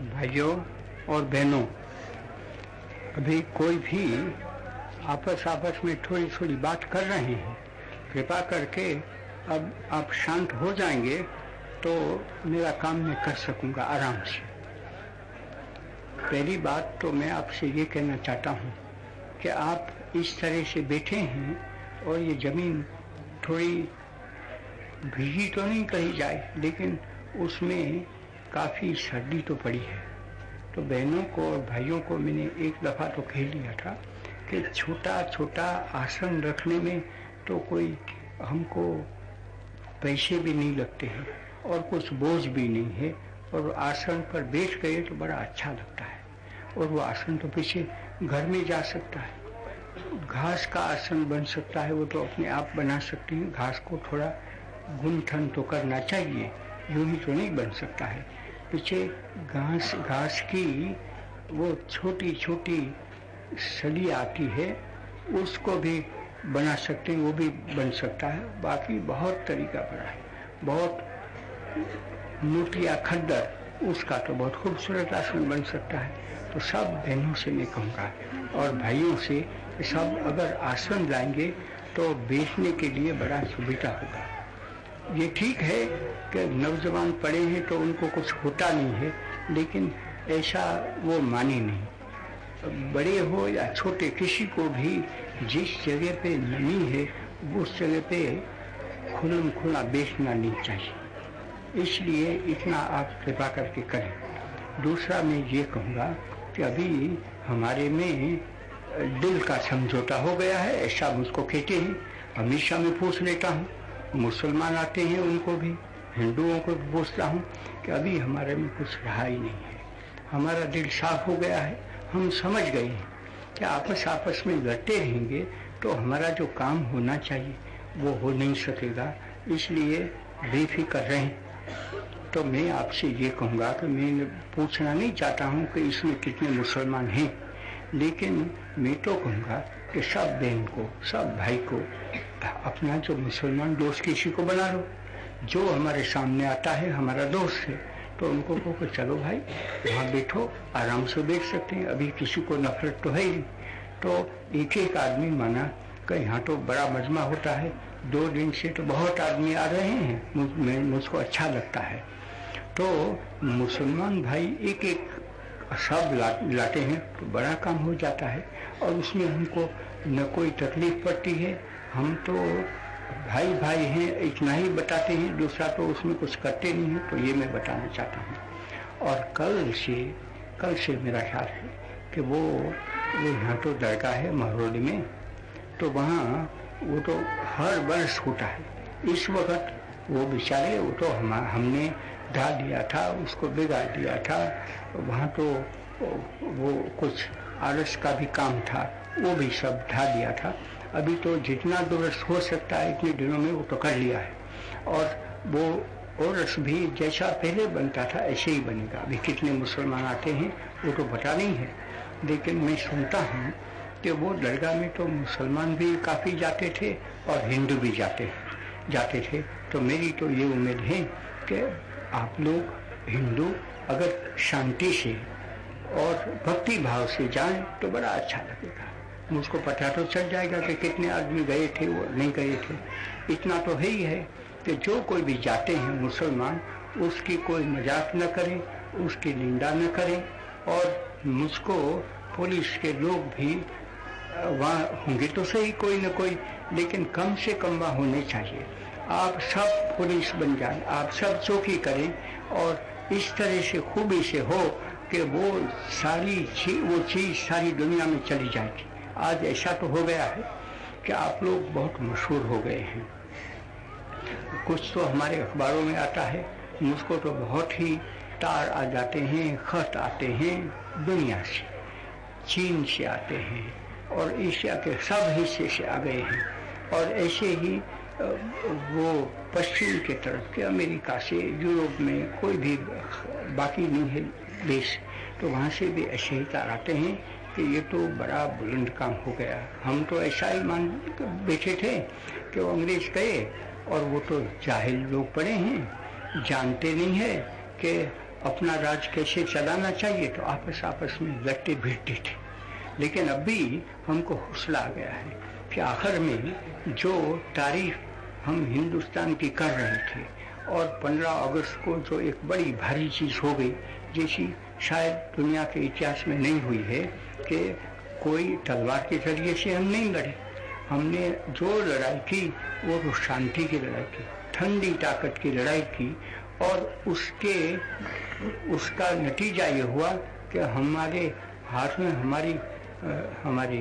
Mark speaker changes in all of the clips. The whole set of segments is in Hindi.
Speaker 1: भाइयों और बहनों, अभी कोई भी आपस आपस में थोड़ी थोड़ी बात कर रहे हैं, कृपा करके अब आप शांत हो जाएँगे तो मेरा काम मैं कर सकूँगा आराम से। पहली बात तो मैं आपसे ये कहना चाहता हूँ कि आप इस तरह से बैठे हैं और ये ज़मीन थोड़ी भीगी तो नहीं कही जाए, लेकिन उसमें काफ़ी सर्दी तो पड़ी है। तो बहनों को और भाइयों को मैंने एक दफ़ा तो कह लिया था कि छोटा छोटा आसन रखने में तो कोई हमको पैसे भी नहीं लगते हैं और कुछ बोझ भी नहीं है और आसन पर बैठ गए तो बड़ा अच्छा लगता है। और वो आसन तो पीछे घर में जा सकता है। घास का आसन बन सकता है, वो तो अपने आप बना सकते हैं। घास को थोड़ा गुंथन तो करना चाहिए, यूँ ही तो नहीं बन सकता है। पीछे घास घास की वो छोटी छोटी सली आती है, उसको भी बना सकते हैं, वो भी बन सकता है। बाकी बहुत तरीका पड़ा है। बहुत नोटिया खद्दर, उसका तो बहुत खूबसूरत आसन बन सकता है। तो सब बहनों से मैं कहूँगा, और भाइयों से सब अगर आसन लाएँगे तो बेचने के लिए बड़ा सुविधा होगा। ये ठीक है कि नौजवान पढ़े हैं तो उनको कुछ होता नहीं है, लेकिन ऐसा वो माने नहीं। बड़े हो या छोटे, किसी को भी जिस जगह पे नमी है, उस जगह पे खुलम खुला बेचना नहीं चाहिए। इसलिए इतना आप कृपा करके करें। दूसरा मैं ये कहूँगा कि अभी हमारे में दिल का समझौता हो गया है, ऐसा मुझको कहते हैं। हमेशा मैं पूछ लेता हूँ। मुसलमान आते हैं उनको भी, हिंदुओं को भी पूछता हूँ कि अभी हमारे में कुछ रहा ही नहीं है। हमारा दिल साफ़ हो गया है, हम समझ गए हैं। कि आपस आपस में लड़ते रहेंगे तो हमारा जो काम होना चाहिए, वो हो नहीं सकेगा। इसलिए बेफिक्र रहें। तो मैं आपसे ये कहूँगा कि मैं पूछना नहीं चाहता हूँ कि इसमें कितने मुसलमान हैं, लेकिन मैं तो कहूँगा कि सब बहन को, सब भाई को अपना जो मुसलमान दोस्त किसी को बना लो। जो हमारे सामने आता है हमारा दोस्त है तो उनको कहो चलो भाई वहाँ बैठो आराम से बैठ सकते हैं। अभी किसी को नफरत तो है ही तो एक एक आदमी माना कि यहाँ तो बड़ा मजमा होता है। दो दिन से तो बहुत आदमी आ रहे हैं। मुझ, मुझको अच्छा लगता है। तो मुसलमान भाई एक एक सब ला, लाते हैं तो बड़ा काम हो जाता है। और उसमें हमको न कोई तकलीफ़ पड़ती है। हम तो भाई भाई हैं, इतना ही बताते हैं, दूसरा तो उसमें कुछ करते नहीं है तो ये मैं बताना चाहता हूँ। और कल से कल से मेरा ख्याल है कि वो वो यहाँ तो दरगाह है महरोली में तो वहाँ वो तो हर वर्ष होता है। इस वक्त वो बेचारे, वो तो हम, हमने ढा दिया था, उसको बिगाड़ दिया था। वहाँ तो वो कुछ आरस का भी काम था। वो भी सब ढा दिया था। अभी तो जितना दुरुस्त हो सकता है, इतने दिनों में वो पकड़ लिया है। और वो औरस भी जैसा पहले बनता था, ऐसे ही बनेगा। अभी कितने मुसलमान आते हैं, वो तो पता नहीं है। लेकिन मैं सुनता हूँ कि वो दरगाह में तो मुसलमान भी काफ़ी जाते थे और हिंदू भी जाते जाते थे। तो मेरी तो ये उम्मीद है कि आप लोग हिंदू अगर शांति से और भक्ति भाव से जाएँ तो बड़ा अच्छा लगेगा। मुझको पता तो चल जाएगा कि कितने आदमी गए थे वो नहीं गए थे। इतना तो है ही है कि जो कोई भी जाते हैं मुसलमान, उसकी कोई मज़ाक न करे, उसकी निंदा न करे और मुझको पुलिस के लोग भी वहाँ होंगे तो सही कोई न कोई, लेकिन कम से कम वहाँ होने चाहिए। आप सब पुलिस बन जाए, आप सब चौकी करें और इस तरह से खूबी से हो कि वो सारी चीज़ वो चीज़ सारी दुनिया में चली जाएगी। आज ऐसा तो हो गया है कि आप लोग बहुत मशहूर हो गए हैं। कुछ तो हमारे अखबारों में आता है, मुझको तो बहुत ही तार आ जाते हैं, खत आते हैं, दुनिया से, चीन से आते हैं और एशिया के सब हिस्से से आ गए हैं। और ऐसे ही वो पश्चिम के तरफ़ के अमेरिका से यूरोप में कोई भी बाकी नहीं है देश तो वहाँ से भी ऐसे ही तार आते हैं कि ये तो बड़ा बुलंद काम हो गया। हम तो ऐसा ही मान बैठे थे कि वो अंग्रेज़ गए और वो तो जाहिल लोग पड़े हैं। जानते नहीं है कि अपना राज कैसे चलाना चाहिए तो आपस आपस में लड़ते भिड़ते थे। लेकिन अभी हमको हौसला आ गया है कि आखिर में जो तारीफ़ हम हिंदुस्तान की कर रहे थे और 15 अगस्त को जो एक बड़ी भारी चीज़ हो गई, जैसी शायद दुनिया के इतिहास में नहीं हुई है कि कोई तलवार के ज़रिए से हम नहीं लड़े। हमने जो लड़ाई की, वो तो शांति की लड़ाई की, ठंडी ताकत की लड़ाई की, और उसके, उसका नतीजा ये हुआ कि हमारे हाथ में, हमारी हमारे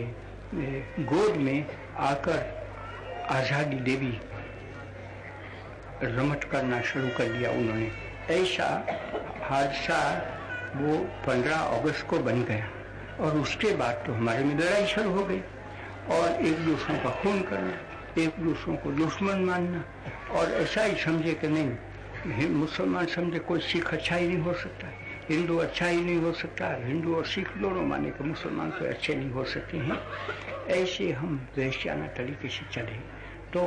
Speaker 1: गोद में आकर आज़ादी देवी रमट करना शुरू कर दिया उन्होंने। ऐसा हादसा वो 15 अगस्त को बन गया और उसके बाद तो हमारे में लड़ाई शुरू हो गई और एक दूसरों का खून करना, एक दूसरों को दुश्मन मानना और ऐसा ही समझे कि नहीं मुसलमान समझे कोई सिख अच्छा ही नहीं हो सकता, हिंदू अच्छा ही नहीं हो सकता, हिंदू और सिख दोनों माने कि मुसलमान कोई अच्छे नहीं हो सकते हैं। ऐसे हम वैश्याना तरीके से चले। तो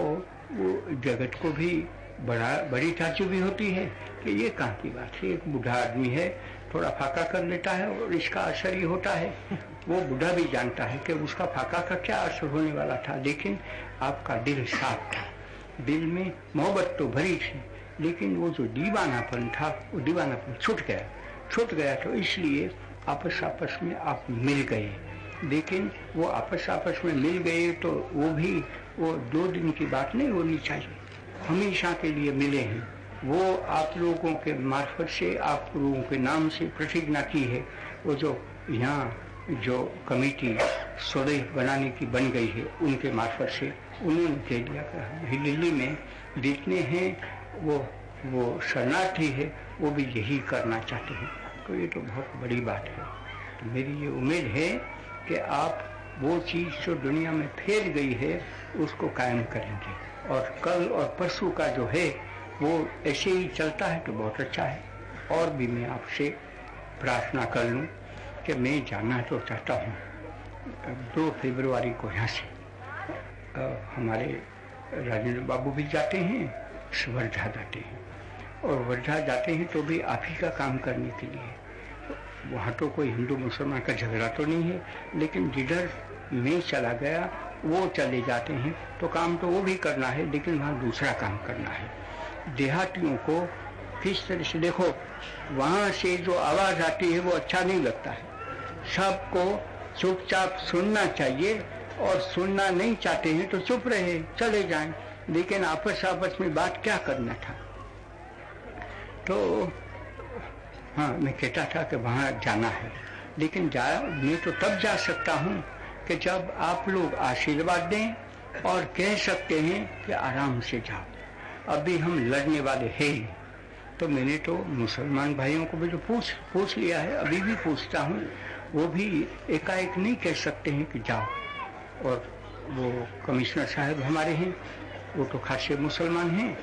Speaker 1: वो जगत को भी बड़ा, बड़ी ताजुबी होती है कि ये कहाँ की बात है? एक बूढ़ा आदमी है, थोड़ा फाका कर लेता है और इसका असर ही होता है। वो बूढ़ा भी जानता है कि उसका फाका का क्या असर होने वाला था, लेकिन आपका दिल साफ़ था। दिल में मोहब्बत तो भरी थी, लेकिन वो जो दीवानापन था, वो दीवानापन छूट गया। छूट गया तो इसलिए आपस आपस में आप मिल गए। लेकिन वो आपस आपस में मिल गए तो वो भी, वो दो दिन की बात नहीं होनी चाहिए। हमेशा के लिए मिले हैं। वो आप लोगों के मार्फत से, आप लोगों के नाम से प्रतिज्ञा की है। वो जो यहाँ जो कमेटी स्वदेश बनाने की बन गई है, उनके मार्फत से उन्होंने कह दिया कि दिल्ली में जितने हैं, वो वो शरणार्थी है, वो भी यही करना चाहते हैं। तो ये तो बहुत बड़ी बात है। तो मेरी ये उम्मीद है कि आप वो चीज़ जो दुनिया में फैल गई है, उसको कायम करेंगे। और कल और परसों का जो है वो ऐसे ही चलता है तो बहुत अच्छा है। और भी मैं आपसे प्रार्थना कर लूँ कि मैं जाना तो चाहता हूँ। दो फरवरी को यहाँ से आ, हमारे राजेंद्र बाबू भी जाते हैं वर्धा जाते हैं। और वर्धा जाते हैं तो भी आप ही का काम करने के लिए। वहाँ तो कोई हिंदू मुसलमान का झगड़ा तो नहीं है लेकिन जिधर मैं चला गया वो चले जाते हैं तो काम तो वो भी करना है, लेकिन वहाँ दूसरा काम करना है। देहातियों को किस तरह से देखो, वहाँ से जो आवाज़ आती है, वो अच्छा नहीं लगता है। सबको चुपचाप सुनना चाहिए, और सुनना नहीं चाहते हैं तो चुप रहे, चले जाएँ। लेकिन आपस आपस में बात क्या करना था? तो हाँ मैं कहता था कि वहाँ जाना है, लेकिन जा, मैं तो तब जा सकता हूँ कि जब आप लोग आशीर्वाद दें और कह सकते हैं कि आराम से जाओ। अभी हम लड़ने वाले हैं। तो मैंने तो मुसलमान भाइयों को भी जो पूछ पूछ लिया है, अभी भी पूछता हूँ, वो भी एकाएक नहीं कह सकते हैं कि जाओ। और वो कमिश्नर साहब हमारे हैं, वो तो खासे मुसलमान हैं।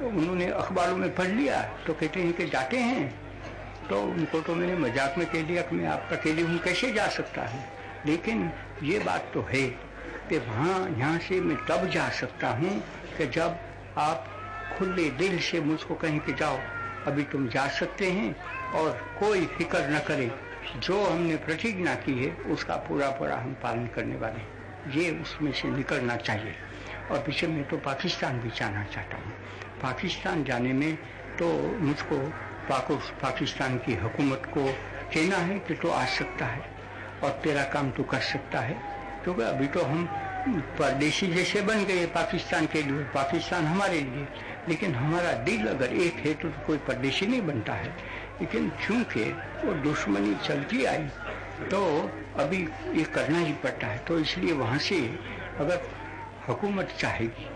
Speaker 1: तो उन्होंने अखबारों में पढ़ लिया तो कहते हैं कि जाते हैं। तो उनको तो मैंने मज़ाक में कह दिया कि मैं आपका अकेले हूँ, कैसे जा सकता है? लेकिन ये बात तो है कि वहाँ यहाँ से मैं तब जा सकता हूँ कि जब आप खुले दिल से मुझको कहें कि जाओ, अभी तुम जा सकते हैं और कोई फ़िक्र न करें। जो हमने प्रतिज्ञा की है, उसका पूरा पूरा हम पालन करने वाले हैं। ये उसमें से निकलना चाहिए। और पीछे मैं तो पाकिस्तान भी जाना चाहता हूँ। पाकिस्तान जाने में तो मुझको पाको पाकिस्तान की हुकूमत को कहना है कि तो आ सकता है। और तेरा काम तो कर सकता है। क्योंकि अभी तो हम परदेशी जैसे बन गए पाकिस्तान के लिए पाकिस्तान हमारे लिए। लेकिन हमारा दिल अगर एक है तो, तो कोई परदेशी नहीं बनता है। लेकिन चूँकि वो दुश्मनी चलती आई तो अभी ये करना ही पड़ता है। तो इसलिए वहाँ से अगर हुकूमत चाहेगी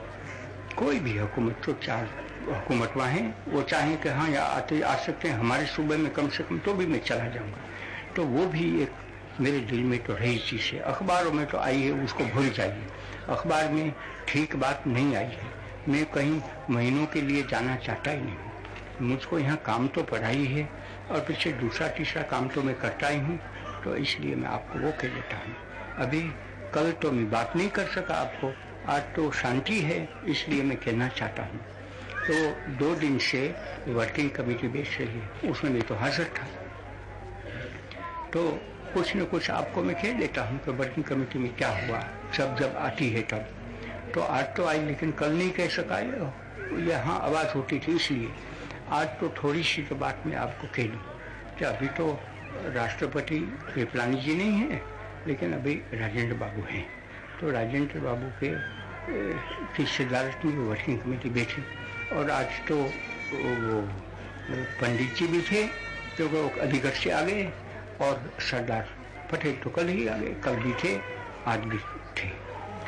Speaker 1: कोई भी हुकूमत तो चार हुकूमत वहाँ वो चाहें कि हाँ या आते आ सकते हैं हमारे सूबे में कम से कम तो भी मैं चला जाऊँगा। तो वो भी एक मेरे दिल में तो रही चीज़ है। अखबारों में तो आई है, उसको भूल जाइए। अखबार में ठीक बात नहीं आई है। मैं कहीं महीनों के लिए जाना चाहता ही नहीं मुझको यहाँ काम तो ही है और पीछे दूसरा तीसरा काम तो मैं करता ही हूँ तो इसलिए मैं आपको वो कह देता हूँ। अभी कल तो मैं बात नहीं कर सका आपको। आज तो शांति है, इसलिए मैं कहना चाहता हूँ। तो दो दिन से वर्किंग कमेटी बेच रही है, उसमें मैं तो हाजिर था। तो कुछ न कुछ आपको मैं कह देता हूँ कि वर्किंग कमेटी में क्या हुआ। सब जब आती है तब। तो आज तो आई, लेकिन कल नहीं कह सका यहाँ आवाज़ होती थी इसलिए। आज तो थोड़ी सी तो बात मैं आपको कह दूँ कि अभी तो राष्ट्रपति कृपलानी जी नहीं है, लेकिन अभी राजेंद्र बाबू हैं। तो राजेंद्र बाबू के की सदारत में वर्किंग कमेटी बैठी। और आज तो वो पंडित जी भी थे, जो तो वो अलीगढ़ से आ गए। और सरदार पटेल तो कल ही आ गए, कल भी थे, आज भी थे।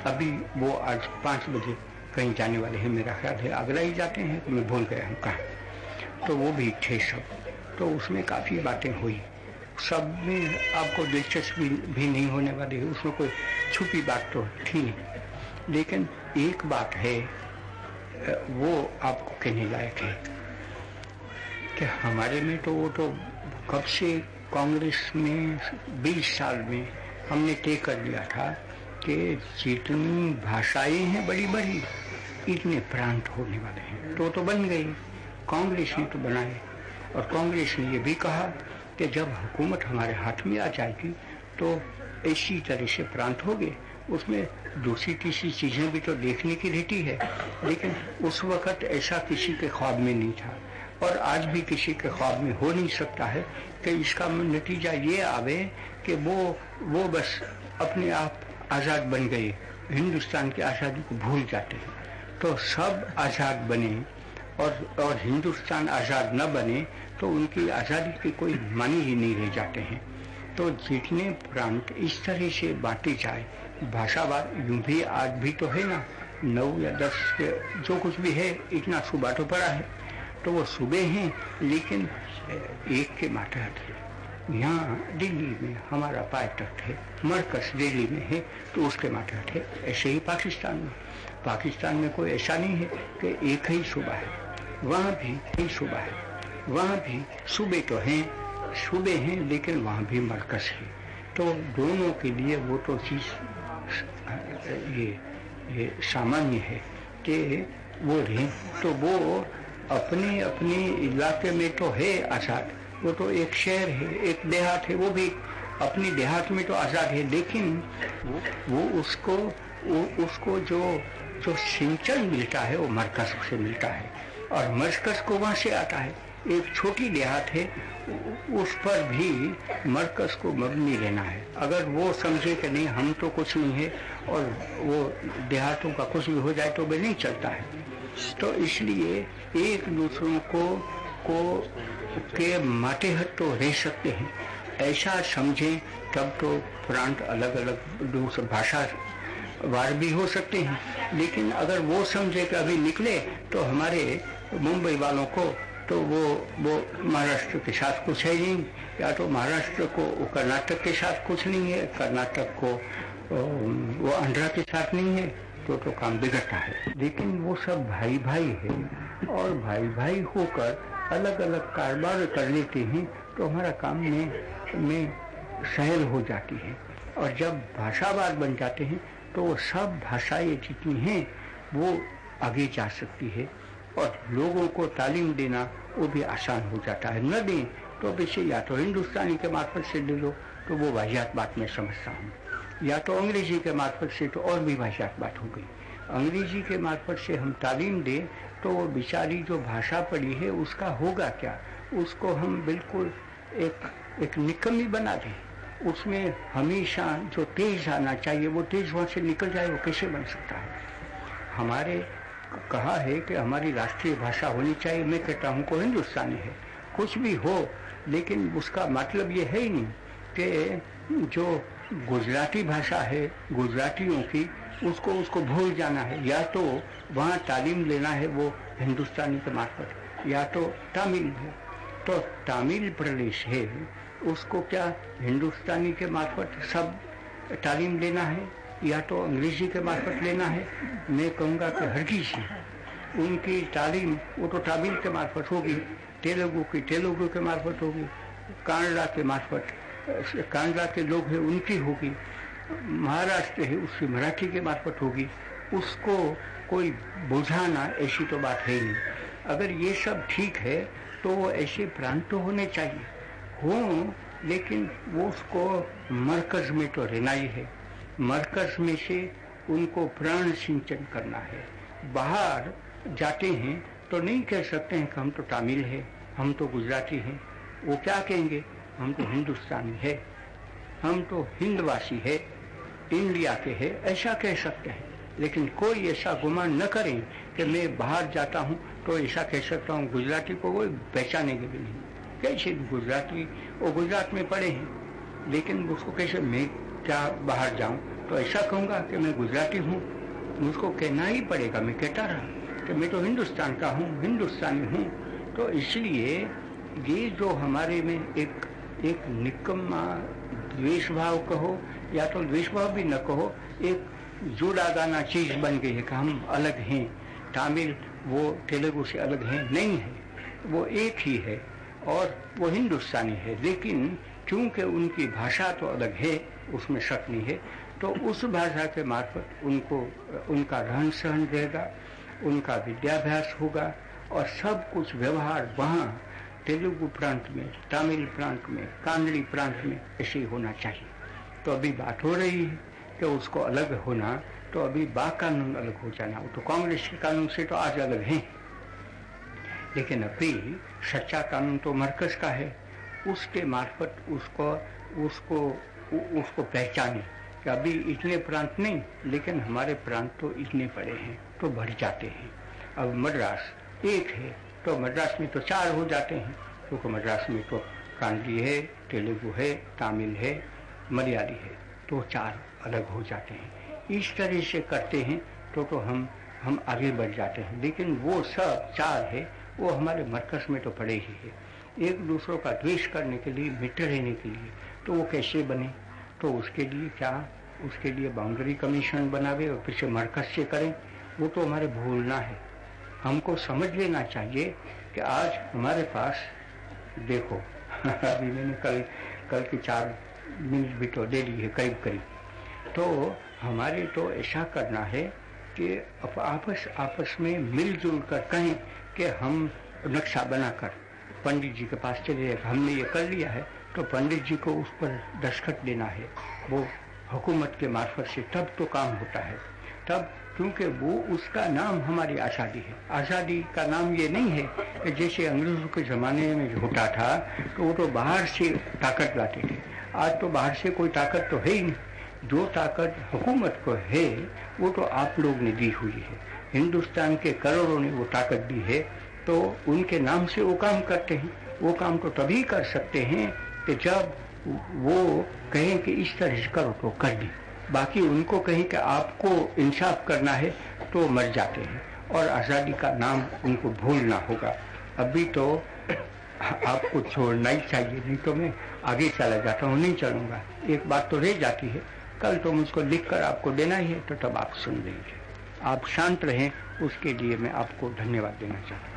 Speaker 1: अभी वो आज पाँच बजे कहीं जाने वाले हैं, मेरा ख्याल है आगरा ही जाते हैं तो मैं भूल गया हूँ कहाँ। तो वो भी थे सब। तो उसमें काफ़ी बातें हुई। सब में आपको दिलचस्पी भी नहीं होने वाली है, उसमें कोई छुपी बात तो थी नहीं। लेकिन एक बात है, वो आपको कहने लायक है कि हमारे में तो वो तो कब से कांग्रेस में 20 साल में हमने तय कर लिया था कि जितनी भाषाएँ हैं बड़ी बड़ी, इतने प्रांत होने वाले हैं। तो तो बन गई। कांग्रेस ने तो बनाए और कांग्रेस ने ये भी कहा कि जब हुकूमत हमारे हाथ में आ जाएगी तो ऐसी तरह से प्रांत हो गए उसमें दूसरी तीसरी चीज़ें भी तो देखने की रहती है। लेकिन उस वक्त ऐसा किसी के ख्वाब में नहीं था। और आज भी किसी के ख्वाब में हो नहीं सकता है कि इसका नतीजा ये आवे कि वो वो बस अपने आप आज़ाद बन गए, हिंदुस्तान की आज़ादी को भूल जाते हैं। तो सब आज़ाद बने और और हिंदुस्तान आज़ाद न बने तो उनकी आज़ादी की कोई मानी ही नहीं रह जाते हैं। तो जितने प्रांत इस तरह से बांटे जाए, भाषावाद यूँ भी आज भी तो है ना, नौ या दस के जो कुछ भी है, इतना सुबह तो पड़ा है। तो वो सुबह हैं, लेकिन एक के है यहाँ दिल्ली में हमारा पायतख्त है मरकज दिल्ली में है तो उसके मातहत है ऐसे ही पाकिस्तान में। पाकिस्तान में कोई ऐसा नहीं है कि एक ही सुबह है। वहाँ भी कई सुबह है। वहाँ भी सुबह तो हैं, सुबह हैं, लेकिन वहाँ भी मरकज है। तो दोनों के लिए वो तो चीज़, ये ये सामान्य है कि वो रहें। तो वो अपने अपने इलाके में तो है आज़ाद। वो तो एक शहर है एक देहात है वो भी अपनी देहात में तो आज़ाद है लेकिन वो, वो उसको वो उसको जो जो सिंचन मिलता है वो मरकज से मिलता है। और मरकज को वहाँ से आता है। एक छोटी देहात है उस पर भी मरकज को मबनी लेना है। अगर वो समझे कि नहीं हम तो कुछ नहीं है और वो देहातों का कुछ भी हो जाए तो भी नहीं चलता है। तो इसलिए एक दूसरों को को के मातेहत तो रह सकते हैं। ऐसा समझें, तब तो प्रांत अलग अलग दूसरे भाषा वार भी हो सकते हैं। लेकिन अगर वो समझे कि अभी निकले तो हमारे मुंबई वालों को तो वो वो महाराष्ट्र के साथ कुछ है नहीं। या तो महाराष्ट्र को कर्नाटक के साथ कुछ नहीं है, कर्नाटक को वो आंध्रा के साथ नहीं है। तो तो काम बिगड़ता है। लेकिन वो सब भाई भाई है और भाई भाई होकर अलग अलग कारोबार कर लेते हैं तो हमारा काम में में सहल हो जाती है। और जब भाषावाद बन जाते हैं तो वो सब भाषाएँ जितनी हैं वो आगे जा सकती है और लोगों को तालीम देना वो भी आसान हो जाता है। न दें तो वैसे या तो हिंदुस्तानी के मार्फत से दे लो तो वो वाहियात बात मैं समझता हूँ। या तो अंग्रेज़ी के मार्फत से तो और भी वाहियात बात हो गई। अंग्रेज़ी के मार्फत से हम तालीम दें तो वो बेचारी जो भाषा पढ़ी है, उसका होगा क्या? उसको हम बिल्कुल एक एक निकमी बना दें। उसमें हमेशा जो तेज आना चाहिए, वो तेज वहाँ से निकल जाए, वो कैसे बन सकता है? हमारे कहा है कि हमारी राष्ट्रीय भाषा होनी चाहिए। मैं कहता हूँ को हिंदुस्तानी है। कुछ भी हो, लेकिन उसका मतलब ये है ही नहीं कि जो गुजराती भाषा है, गुजरातियों की, उसको उसको भूल जाना है। या तो वहाँ तालीम लेना है, वो हिंदुस्तानी के मार्फत। या तो तमिल है। तो तमिल प्रदेश है, उसको क्या हिंदुस्तानी के मार्फत सब तालीम लेना है? या तो अंग्रेज़ी के मार्फत लेना है? मैं कहूँगा कि हरगिज, उनकी तालीम वो तो तामिल के मार्फत होगी, तेलुगु की तेलुगु के मार्फत होगी कानडा के मार्फत कानडा के लोग हैं, उनकी होगी, महाराष्ट्र है उसकी मराठी के मार्फत होगी, उसको कोई बुझाना ऐसी तो बात है ही नहीं। अगर ये सब ठीक है तो वो ऐसे प्रांत तो होने चाहिए। हो, लेकिन वो उसको मरकज में तो रहना ही है। मरकज में से उनको प्राण सिंचन करना है। बाहर जाते हैं तो नहीं कह सकते हैं कि हम तो तमिल है, हम तो गुजराती हैं। वो क्या कहेंगे? हम तो हिंदुस्तानी है, हम तो हिंदवासी है, इंडिया के है, ऐसा कह सकते हैं। लेकिन कोई ऐसा गुमान न करें कि मैं बाहर जाता हूँ तो ऐसा कह सकता हूँ, गुजराती को कोई के भी नहीं। कैसे गुजराती, वो गुजरात में पड़े हैं, लेकिन उसको कैसे मैं क्या बाहर जाऊँ? तो ऐसा कहूँगा कि मैं गुजराती हूँ, मुझको कहना ही पड़ेगा, मैं कहता रहा कि मैं तो हिंदुस्तान का हूँ, हिंदुस्तानी हूँ। तो इसलिए ये जो हमारे में एक एक निकम्मा द्वेष भाव कहो, या तो द्वेष भाव भी न कहो, एक जुड़ा गाना चीज़ बन गई है कि हम अलग हैं। तमिल, वो तेलुगु से अलग हैं, नहीं है। वो एक ही है और वो हिंदुस्तानी है, लेकिन क्योंकि उनकी भाषा तो अलग है, उसमें शक नहीं है तो उस भाषा के मार्फत उनको, उनका रहन सहन रहेगा, उनका विद्याभ्यास होगा और सब कुछ व्यवहार वहाँ तेलुगु प्रांत में तमिल प्रांत में कांदड़ी प्रांत में ऐसे ही होना चाहिए। तो अभी बात हो रही है कि उसको अलग होना तो अभी बा कानून अलग हो जाना। तो कांग्रेस के कानून से तो आज अलग है। लेकिन अभी सच्चा कानून तो मरकज का है। उसके मार्फत उसको उसको उ, उसको पहचाने कि अभी इतने प्रांत नहीं लेकिन हमारे प्रांत तो इतने पड़े हैं तो बढ़ जाते हैं। अब मद्रास एक है तो मद्रास में तो चार हो जाते हैं। क्योंकि तो मद्रास में तो कांडी है, तेलुगु है, तमिल है, मलयाली है तो चार अलग हो जाते हैं। इस तरह से करते हैं तो तो हम हम आगे बढ़ जाते हैं। लेकिन वो सब चार है, वो हमारे मरकज में तो पड़े ही है। एक दूसरों का द्वेष करने के लिए, मित्र रहने के लिए तो वो कैसे बने? तो उसके लिए क्या? उसके लिए बाउंड्री कमीशन बनावे और पीछे मरकज से करें। वो तो हमारे भूलना है। हमको समझ लेना चाहिए कि आज हमारे पास, देखो, अभी मैंने कल कल की चार मिनट भी तो दे दी है, करीब करीब। तो हमारे तो ऐसा करना है कि आपस आपस में मिलजुल कर कहें कि हम नक्शा बनाकर पंडित जी के पास चले जाए। हमने ये कर लिया है तो पंडित जी को उस पर दस्खत देना है। वो हुकूमत के मार्फत से तब तो काम होता है। तब क्योंकि वो उसका नाम हमारी आज़ादी है। आज़ादी का नाम ये नहीं है कि जैसे अंग्रेज़ों के ज़माने में होता था तो वो तो बाहर से ताकत लाते थे। आज तो बाहर से कोई ताकत तो है ही नहीं। जो ताकत हुकूमत को है, वो तो आप लोग ने दी हुई है। हिंदुस्तान के करोड़ों ने वो ताकत दी है तो उनके नाम से वो काम करते हैं। वो काम तो तभी कर सकते हैं कि जब वो कहें कि इस तरह से करो तो कर दी बाकी उनको कहें कि आपको इंसाफ करना है तो मर जाते हैं। और आज़ादी का नाम उनको भूलना होगा। अभी तो आपको छोड़ना ही चाहिए, नहीं तो मैं आगे चला जाता हूँ, नहीं चलूँगा। एक बात तो रह जाती है, कल तो मुझको लिख कर आपको देना ही है तो तब आप सुन लेंगे। आप शांत रहें, उसके लिए मैं आपको धन्यवाद देना चाहता हूँ।